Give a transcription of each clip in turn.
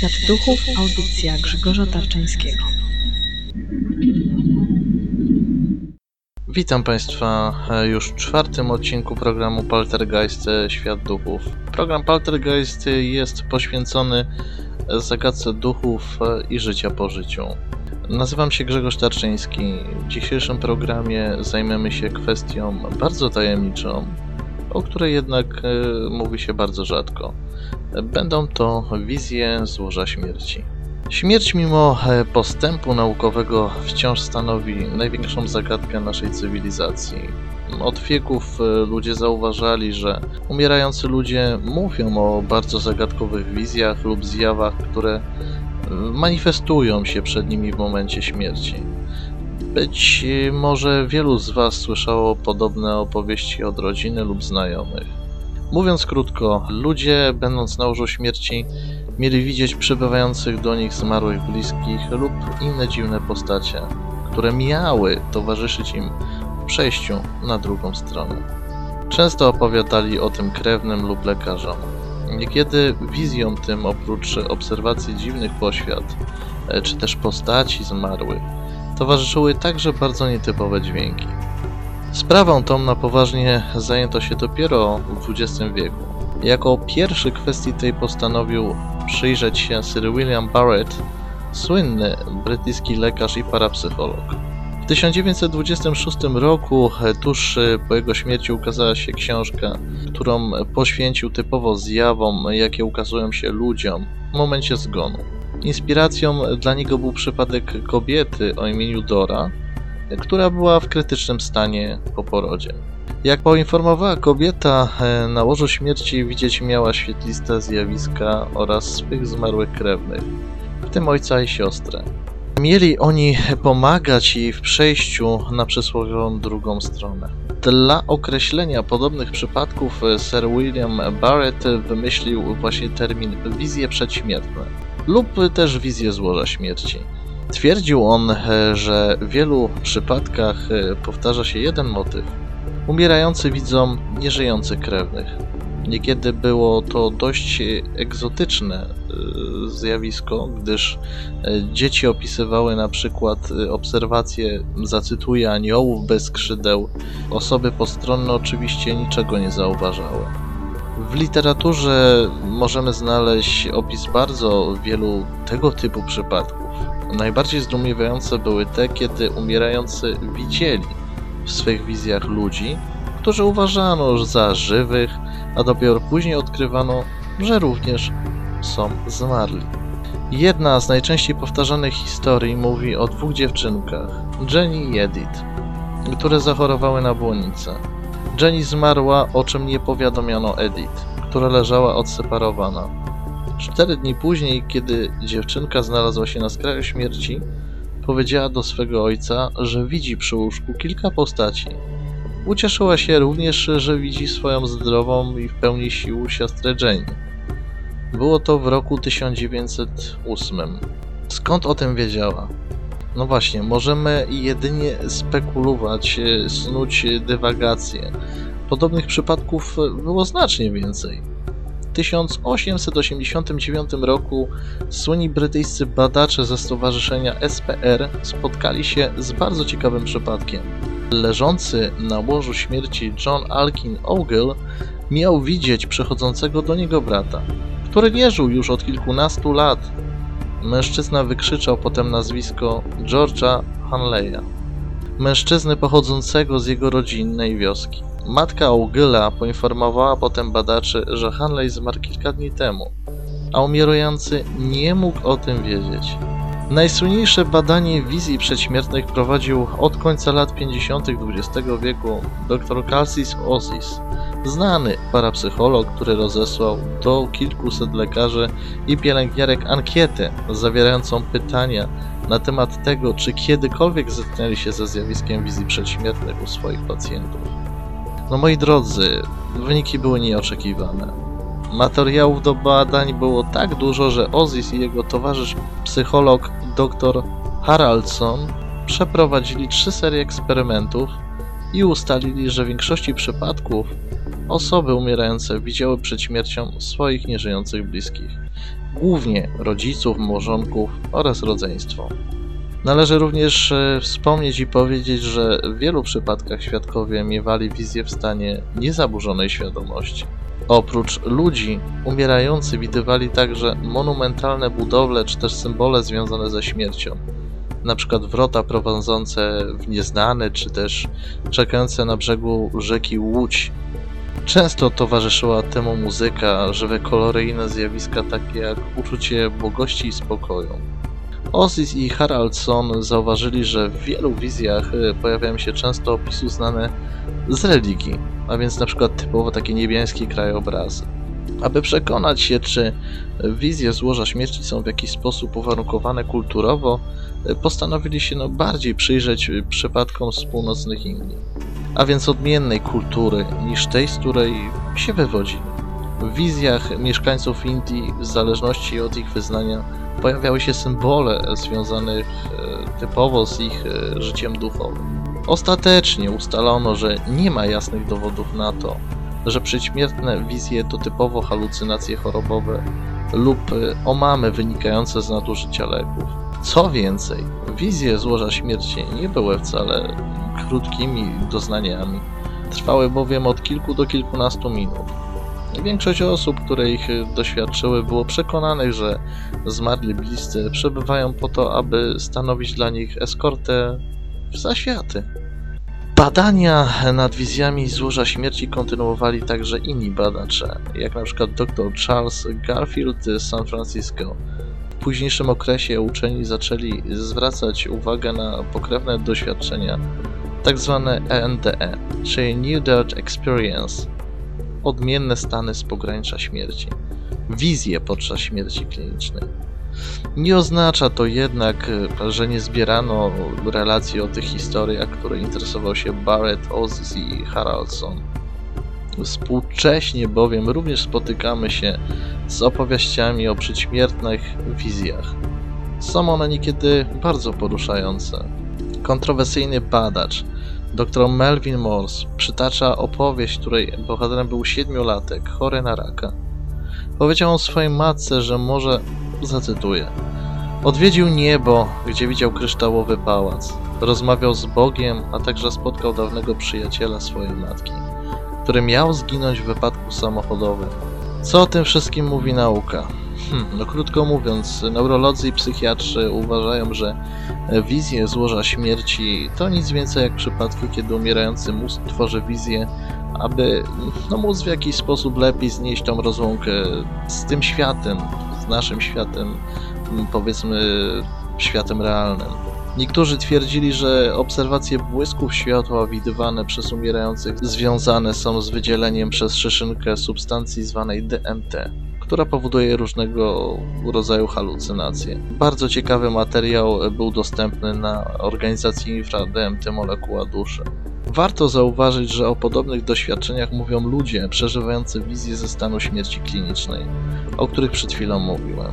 Świat duchów. Audycja Grzegorza Tarczyńskiego. Witam Państwa e, już w czwartym odcinku programu Poltergeist e, Świat Duchów. Program Poltergeist jest poświęcony zagadce duchów e, i życia po życiu. Nazywam się Grzegorz Tarczyński. W dzisiejszym programie zajmiemy się kwestią bardzo tajemniczą, o której jednak mówi się bardzo rzadko. Będą to wizje złoża śmierci. Śmierć mimo postępu naukowego wciąż stanowi największą zagadkę naszej cywilizacji. Od wieków ludzie zauważali, że umierający ludzie mówią o bardzo zagadkowych wizjach lub zjawach, które manifestują się przed nimi w momencie śmierci. Być może wielu z Was słyszało podobne opowieści od rodziny lub znajomych. Mówiąc krótko, ludzie, będąc na łożu śmierci, mieli widzieć przybywających do nich zmarłych bliskich lub inne dziwne postacie, które miały towarzyszyć im w przejściu na drugą stronę. Często opowiadali o tym krewnym lub lekarzom. Niekiedy wizjom tym, oprócz obserwacji dziwnych poświat, czy też postaci zmarłych, towarzyszyły także bardzo nietypowe dźwięki. Sprawą tą na poważnie zajęto się dopiero w XX wieku. Jako pierwszy kwestii tej postanowił przyjrzeć się Sir William Barrett, słynny brytyjski lekarz i parapsycholog. W 1926 roku, tuż po jego śmierci, ukazała się książka, którą poświęcił typowo zjawom, jakie ukazują się ludziom w momencie zgonu. Inspiracją dla niego był przypadek kobiety o imieniu Dora, która była w krytycznym stanie po porodzie. Jak poinformowała kobieta, e, na łożu śmierci widzieć miała świetliste zjawiska oraz swych zmarłych krewnych, w tym ojca i siostrę. Mieli oni pomagać jej w przejściu na przysłowiową drugą stronę. Dla określenia podobnych przypadków e, Sir William Barrett wymyślił właśnie termin wizje przedśmiertne lub też wizje złoża śmierci. Twierdził on, e, że w wielu przypadkach e, powtarza się jeden motyw. Umierający widzą nieżyjących krewnych. Niekiedy było to dość egzotyczne e, zjawisko, gdyż dzieci opisywały na przykład obserwacje, zacytuję, aniołów bez skrzydeł. Osoby postronne oczywiście niczego nie zauważały. W literaturze możemy znaleźć opis bardzo wielu tego typu przypadków. Najbardziej zdumiewające były te, kiedy umierający widzieli w swych wizjach ludzi, którzy uważano za żywych, a dopiero później odkrywano, że również są zmarli. Jedna z najczęściej powtarzanych historii mówi o dwóch dziewczynkach, Jenny i Edith, które zachorowały na błonicę. Jenny zmarła, o czym nie powiadomiono Edith, która leżała odseparowana. Cztery dni później, kiedy dziewczynka znalazła się na skraju śmierci, powiedziała do swego ojca, że widzi przy łóżku kilka postaci. Ucieszyła się również, że widzi swoją zdrową i w pełni sił siostrę Jane. Było to w roku 1908. Skąd o tym wiedziała? No właśnie, możemy jedynie spekulować, snuć dywagacje. Podobnych przypadków było znacznie więcej. 1889 roku słynni brytyjscy badacze ze stowarzyszenia SPR spotkali się z bardzo ciekawym przypadkiem. Leżący na łożu śmierci John Alkin Ogle miał widzieć przechodzącego do niego brata, który nie żył już od kilkunastu lat. Mężczyzna wykrzyczał potem nazwisko George'a Hanleya, mężczyzny pochodzącego z jego rodzinnej wioski. Matka Augyla poinformowała potem badaczy, że Hanley zmarł kilka dni temu, a umierający nie mógł o tym wiedzieć. Najsłynniejsze badanie wizji przedśmiertnych prowadził od końca lat 50. XX wieku dr Calcis Ozis, znany parapsycholog, który rozesłał do kilkuset lekarzy i pielęgniarek ankietę zawierającą pytania na temat tego, czy kiedykolwiek zetknęli się ze zjawiskiem wizji przedśmiertnych u swoich pacjentów. No moi drodzy, wyniki były nieoczekiwane. Materiałów do badań było tak dużo, że Ozis i jego towarzysz psycholog dr Haraldson przeprowadzili trzy serie eksperymentów i ustalili, że w większości przypadków osoby umierające widziały przed śmiercią swoich nieżyjących bliskich. głównie rodziców, małżonków oraz rodzeństwo. Należy również e, wspomnieć i powiedzieć, że w wielu przypadkach świadkowie miewali wizję w stanie niezaburzonej świadomości. Oprócz ludzi, umierający widywali także monumentalne budowle czy też symbole związane ze śmiercią. Przykład wrota prowadzące w nieznane, czy też czekające na brzegu rzeki Łódź. Często towarzyszyła temu muzyka, żywe kolory i inne zjawiska takie jak uczucie błogości i spokoju. Osis i Haraldson zauważyli, że w wielu wizjach y, pojawiają się często opisy znane z religii, a więc na przykład typowo takie niebieskie krajobrazy. Aby przekonać się, czy wizje złoża śmierci są w jakiś sposób uwarunkowane kulturowo, y, postanowili się no bardziej przyjrzeć y, przypadkom z północnych Indii, a więc odmiennej kultury niż tej, z której się wywodzili. W wizjach mieszkańców Indii, w zależności od ich wyznania, pojawiały się symbole związane typowo z ich e, życiem duchowym. Ostatecznie ustalono, że nie ma jasnych dowodów na to, że przedśmiertne wizje to typowo halucynacje chorobowe lub e, omamy wynikające z nadużycia leków. Co więcej, wizje złoża śmierci nie były wcale krótkimi doznaniami, trwały bowiem od kilku do kilkunastu minut. Większość osób, które ich doświadczyły, było przekonanych, że zmarli bliscy przebywają po to, aby stanowić dla nich eskortę w zaświaty. Badania nad wizjami złoża śmierci kontynuowali także inni badacze, jak na przykład dr Charles Garfield z San Francisco. W późniejszym okresie uczeni zaczęli zwracać uwagę na pokrewne doświadczenia, tak zwane ENDE, czyli New Death Experience, odmienne stany z pogranicza śmierci, wizje podczas śmierci klinicznej. Nie oznacza to jednak, że nie zbierano relacji o tych historiach, które interesował się Barrett, Ozzy i Haraldson. Współcześnie bowiem również spotykamy się z opowieściami o przedśmiertnych wizjach. Są one niekiedy bardzo poruszające. Kontrowersyjny badacz Dr Melvin Morse przytacza opowieść, której bohaterem był siedmiolatek, chory na raka. Powiedział on swojej matce, że może, zacytuję, odwiedził niebo, gdzie widział kryształowy pałac, rozmawiał z Bogiem, a także spotkał dawnego przyjaciela swojej matki, który miał zginąć w wypadku samochodowym. Co o tym wszystkim mówi nauka? Hmm, no krótko mówiąc, neurolodzy i psychiatrzy uważają, że wizje złoża śmierci to nic więcej jak przypadki, kiedy umierający mózg tworzy wizję, aby no, móc w jakiś sposób lepiej znieść tą rozłąkę z tym światem, z naszym światem, powiedzmy światem realnym. Niektórzy twierdzili, że obserwacje błysków światła widywane przez umierających związane są z wydzieleniem przez szyszynkę substancji zwanej DMT która powoduje różnego rodzaju halucynacje. Bardzo ciekawy materiał był dostępny na organizacji InfraDMT Molekuła Duszy. Warto zauważyć, że o podobnych doświadczeniach mówią ludzie przeżywający wizję ze stanu śmierci klinicznej, o których przed chwilą mówiłem.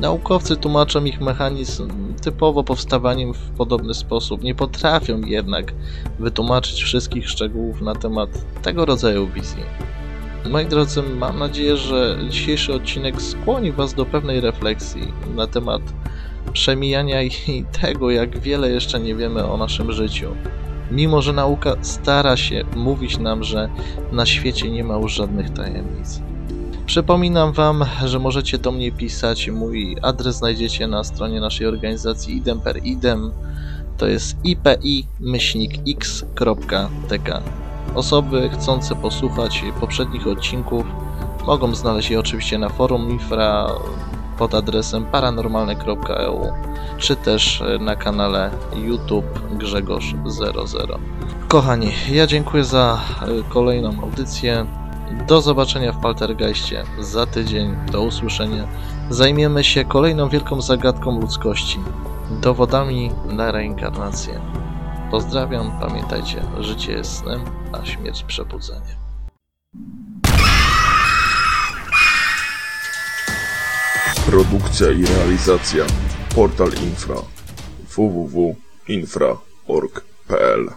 Naukowcy tłumaczą ich mechanizm typowo powstawaniem w podobny sposób, nie potrafią jednak wytłumaczyć wszystkich szczegółów na temat tego rodzaju wizji. Moi drodzy, mam nadzieję, że dzisiejszy odcinek skłoni Was do pewnej refleksji na temat przemijania i tego, jak wiele jeszcze nie wiemy o naszym życiu. Mimo, że nauka stara się mówić nam, że na świecie nie ma już żadnych tajemnic. Przypominam Wam, że możecie do mnie pisać. Mój adres znajdziecie na stronie naszej organizacji idem per idem. To jest ipi-x.tk. Osoby chcące posłuchać poprzednich odcinków mogą znaleźć je oczywiście na forum Infra pod adresem paranormalne.eu czy też na kanale YouTube Grzegorz00. Kochani, ja dziękuję za kolejną audycję. Do zobaczenia w Paltergeistie za tydzień. Do usłyszenia. Zajmiemy się kolejną wielką zagadką ludzkości dowodami na reinkarnację. Pozdrawiam, pamiętajcie, życie jest snem, a śmierć przebudzeniem. Produkcja i realizacja Portal Infra www.infra.org.pl